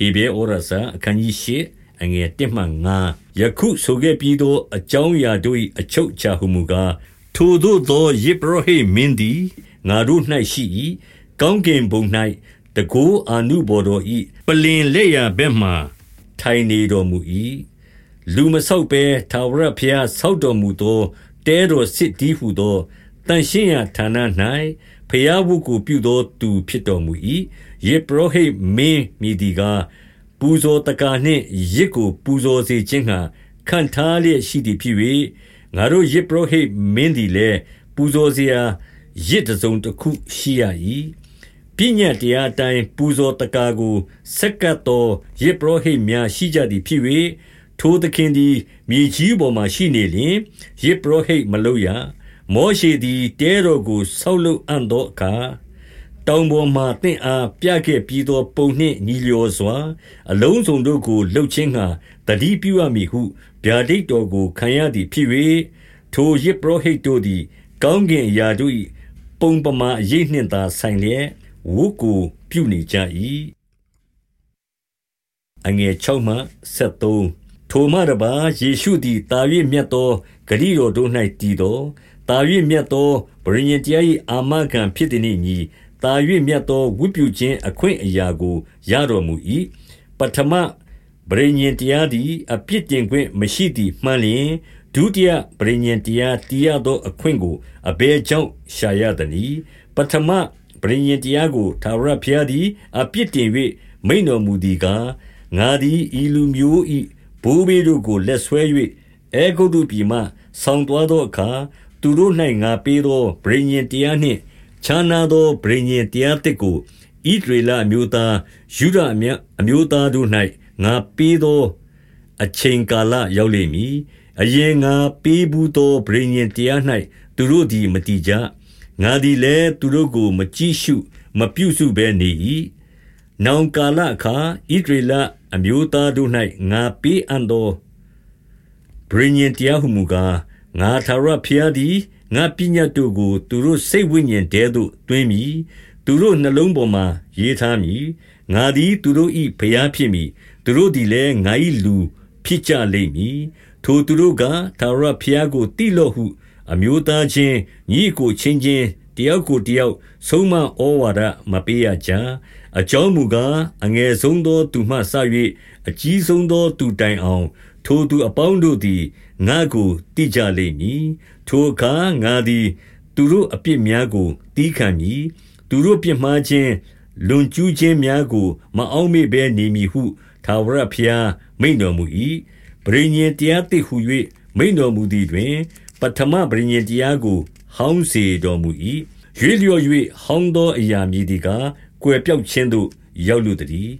ဟေဘဲဩရစာအခန်းကြီး၈အငယ်1မှ5ယခုဆိုခဲ့ပြီးသောအကြောင်းအရာတို့၏အချုပ်အခြာဟုမူကားထိုသို့သောယေဘရဟိမင်းသည်ငါတို့၌ရှိ၏ကောင်းကင်ဘုံ၌တကိုးအာနုဘော်တော်၏ပလင်လက်ရဘက်မှထိုင်နေတော်မူ၏လူမဆောက်ဘဲသာဝရဖျားဆောက်တော်မူသောတဲတော်စစ်တီးဟုသော တန်ရှင်းရာဌာန၌ဖျားဝုကိုပြုသောသူဖြစ်တော်မူ၏ယေဘရဟိမင်းမိဒီကားပူဇော်တကာနှင့်ရစ်ကို ပူဇော်စေခြင်းဟံခံထားလျက်ရှိသည်ဖြစ်၍ငါတို့ယေဘရဟိမင်းသည်လည်းပူဇော်စရာရစ်တစုံတစ်ခုရှိရ၏ပညတ်တရားတိုင်းပူဇော်တကာကိုစက္ကတ်သောယေဘရဟိများရှိကြသည်ဖြစ်၍ထိုသခင်သည်မြေကြီးပေါ်မှရှိနေလျင်ယေဘရဟိမလုပ်ရ မောရှေသည်တဲတော်ကိုဆောက်လုပ်အံ့သောအခါတောင်ပေါ်မှတင့်အားပြခဲ့ပြီးသောပုံနှင့်ညီလျော်စွာ အလုံးစုံတို့ကိုလှုပ်ခြင်းငှာတတိပြုရမည်ဟုဗျာဒိတ်တော်ကိုခံရသည်ဖြစ်၍ထိုယေဘရဟိတ်တို့သည် ကောင်းကင်အရာတို့၏ပုံပမာအရေးနှင့်သာဆိုင်လျက်ဝုကိုပြုနေကြ၏အငယ်6မှ73ထိုမှတပါယေရှုသည်တာ၍မြတ်သောဂရိတော်တို့၌တည်တော် တာ၍မြတ်သောဗြိညင်တရား၏အာမခံဖြစ်သည်နှင့်ညီတာ၍မြတ်သောဝိပုခြင်းအခွင့်အရာကိုရတော်မူ၏ပထမဗြိညင်တရားသည်အပြစ်တင်ခွင့်မရှိသည်မှန်လျင်ဒုတိယဗြိညင်တရားတရားသောအခွင့်ကိုအဘယ်ကြောင့်ရှာရသနည်းပထမပရိညင်တရားကိုသာရဖျားသည်အပြစ်တင်၍မိန်တော်မူသည်ကားငါသည်ဤလူမျိုးဤဘိုးဘေးတို့ကိုလက်ဆွဲ၍အဲဂုတ်တုပြည်မှဆောင်းသွားသောအခါ သူတို့၌ငါပေးသောဗြိညင်တရားနှင့် ခြားနာသောဗြိညင်တရားတစ်ကိုဣဒရေလအမျိုးသားယူဒအမျိုးသားတို့၌ငါပေးသောအချိန်ကာလရောက်လိမ့်မည်အရင်ငါပေးဘူးသောဗြိညင်တရား၌သူတို့သည်မတိကြငါသည်လည်းသူတို့ကိုမကြည့်ရှု မပြုစုဘဲနေ၏။နောင်ကာလအခါဣသရေလအမျိုးသားတို့၌ငါပေးအပ်သောပဋိညာဉ်တရားဟူမူကား၊ ငါထာဝရဘုရားသည်ငါ့ပညတ်တို့ကို သူတို့စိတ်ဝိညာဉ်ထဲသို့သွင်းမည်။သူတို့နှလုံးပေါ်မှာရေးထားမည်။ငါသည်သူတို့၏ဘုရားဖြစ်မည်။သူတို့သည်လည်းငါ၏လူဖြစ်ကြလိမ့်မည်။ထိုသူတို့က၊ထာဝရဘုရားကိုသိလော့ဟု အမျိုးသားချင်းညီကိုချင်းချင်းတယောက်ကိုတယောက်ဆုံးမဩဝါဒမပေးရကြအကြောင်းမူကားအငယ်ဆုံးသောသူမှဆ၍အကြီးဆုံးသောသူတိုင်အောင် ထိုသူအပေါင်းတို့သည်ငါကိုတိကြလိမ့်မည်ထိုအခါငါသည် သူတို့အပြစ်များကိုတီးခံမည်သူတို့ပြစ်မှားခြင်းလွန်ကျူးခြင်းများကို မအောင်မေ့ဘဲနေမည်ဟုသာဝရဖျားမိန်တော်မူ၏ပရိညင်တရားသိဟု၍မိန်တော်မူသည်တွင် ပထမပရိညင်တရားကို ဟောင်းစေတော်မူ၏ရွေလျော်၍ဟောင်းသောအရာမည်ဒီကားကွယ်ပြောက်ခြင်းသို့ရောက်လူတည်း